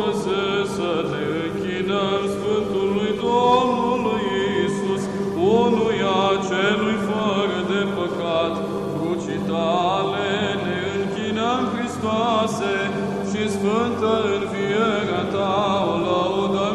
păze să ne închinăm Sfântului Domnului Iisus, unuia celui fără de păcat, crucii tale ne închinăm Hristoase și Sfântă învierea ta o laudăm.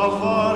Allah.